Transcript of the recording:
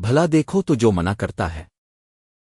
بھلا دیکھو تو جو منع کرتا ہے۔